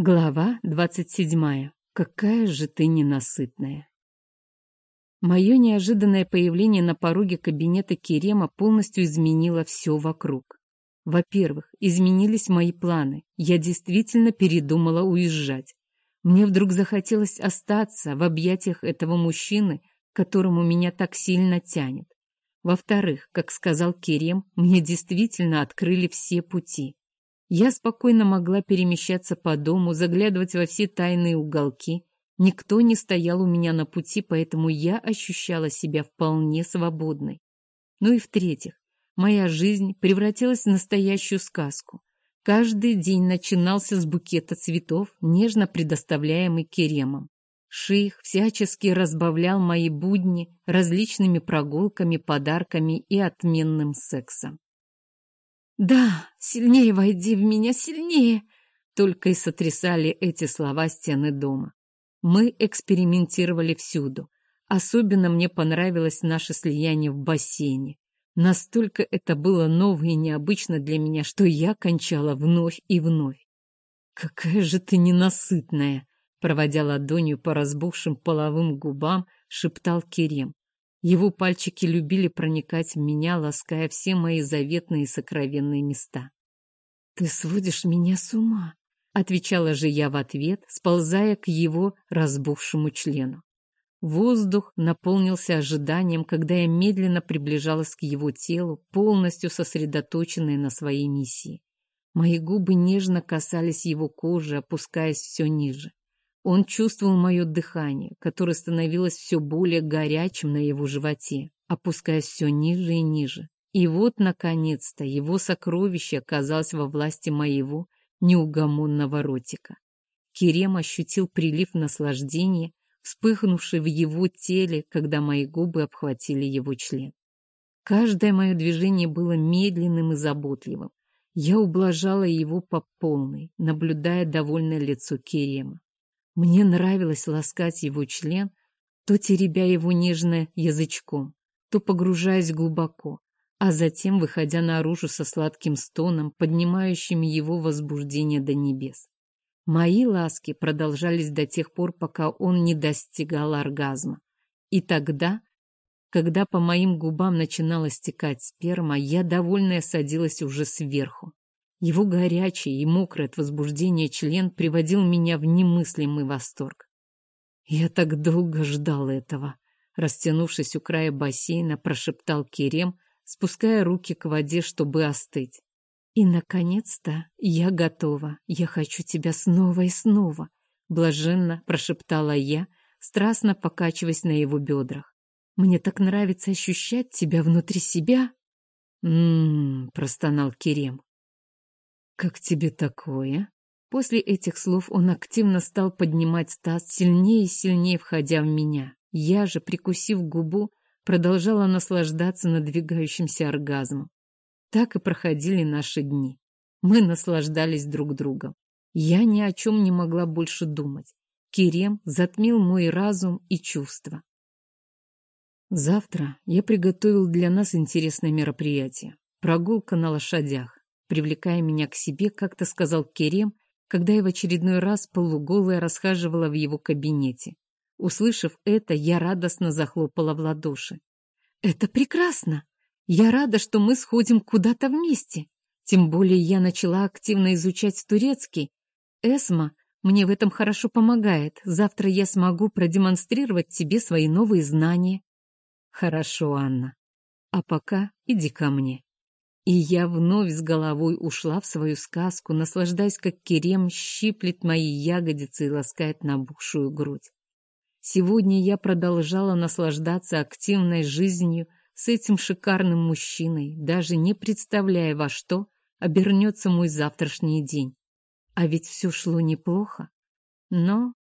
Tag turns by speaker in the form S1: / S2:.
S1: Глава двадцать седьмая. Какая же ты ненасытная. Мое неожиданное появление на пороге кабинета Керема полностью изменило все вокруг. Во-первых, изменились мои планы. Я действительно передумала уезжать. Мне вдруг захотелось остаться в объятиях этого мужчины, которому меня так сильно тянет. Во-вторых, как сказал Керем, мне действительно открыли все пути. Я спокойно могла перемещаться по дому, заглядывать во все тайные уголки. Никто не стоял у меня на пути, поэтому я ощущала себя вполне свободной. Ну и в-третьих, моя жизнь превратилась в настоящую сказку. Каждый день начинался с букета цветов, нежно предоставляемый Керемом. Шейх всячески разбавлял мои будни различными прогулками, подарками и отменным сексом. «Да, сильнее войди в меня, сильнее!» Только и сотрясали эти слова стены дома. Мы экспериментировали всюду. Особенно мне понравилось наше слияние в бассейне. Настолько это было ново и необычно для меня, что я кончала вновь и вновь. «Какая же ты ненасытная!» Проводя ладонью по разбухшим половым губам, шептал Керем. Его пальчики любили проникать в меня, лаская все мои заветные и сокровенные места. «Ты сводишь меня с ума», — отвечала же я в ответ, сползая к его разбухшему члену. Воздух наполнился ожиданием, когда я медленно приближалась к его телу, полностью сосредоточенная на своей миссии. Мои губы нежно касались его кожи, опускаясь все ниже. Он чувствовал мое дыхание, которое становилось все более горячим на его животе, опускаясь все ниже и ниже. И вот, наконец-то, его сокровище оказалось во власти моего неугомонного ротика. Керем ощутил прилив наслаждения, вспыхнувший в его теле, когда мои губы обхватили его член. Каждое мое движение было медленным и заботливым. Я ублажала его по полной, наблюдая довольное лицо Керема. Мне нравилось ласкать его член, то теребя его нежно язычком, то погружаясь глубоко, а затем выходя наружу со сладким стоном, поднимающим его возбуждение до небес. Мои ласки продолжались до тех пор, пока он не достигал оргазма. И тогда, когда по моим губам начинала стекать сперма, я, довольная, садилась уже сверху. Его горячий и мокрый от возбуждения член приводил меня в немыслимый восторг. Я так долго ждал этого. Растянувшись у края бассейна, прошептал Керем, спуская руки к воде, чтобы остыть. И, наконец-то, я готова. Я хочу тебя снова и снова. Блаженно прошептала я, страстно покачиваясь на его бедрах. Мне так нравится ощущать тебя внутри себя. «М-м-м», простонал Керем. «Как тебе такое?» После этих слов он активно стал поднимать таз, сильнее и сильнее входя в меня. Я же, прикусив губу, продолжала наслаждаться надвигающимся оргазмом. Так и проходили наши дни. Мы наслаждались друг другом. Я ни о чем не могла больше думать. Керем затмил мой разум и чувства. Завтра я приготовил для нас интересное мероприятие. Прогулка на лошадях привлекая меня к себе, как-то сказал Керем, когда я в очередной раз полуголая расхаживала в его кабинете. Услышав это, я радостно захлопала в ладоши. «Это прекрасно! Я рада, что мы сходим куда-то вместе. Тем более я начала активно изучать турецкий. Эсма мне в этом хорошо помогает. Завтра я смогу продемонстрировать тебе свои новые знания». «Хорошо, Анна. А пока иди ко мне». И я вновь с головой ушла в свою сказку, наслаждаясь, как Керем щиплет мои ягодицы и ласкает набухшую грудь. Сегодня я продолжала наслаждаться активной жизнью с этим шикарным мужчиной, даже не представляя, во что обернется мой завтрашний день. А ведь все шло неплохо. Но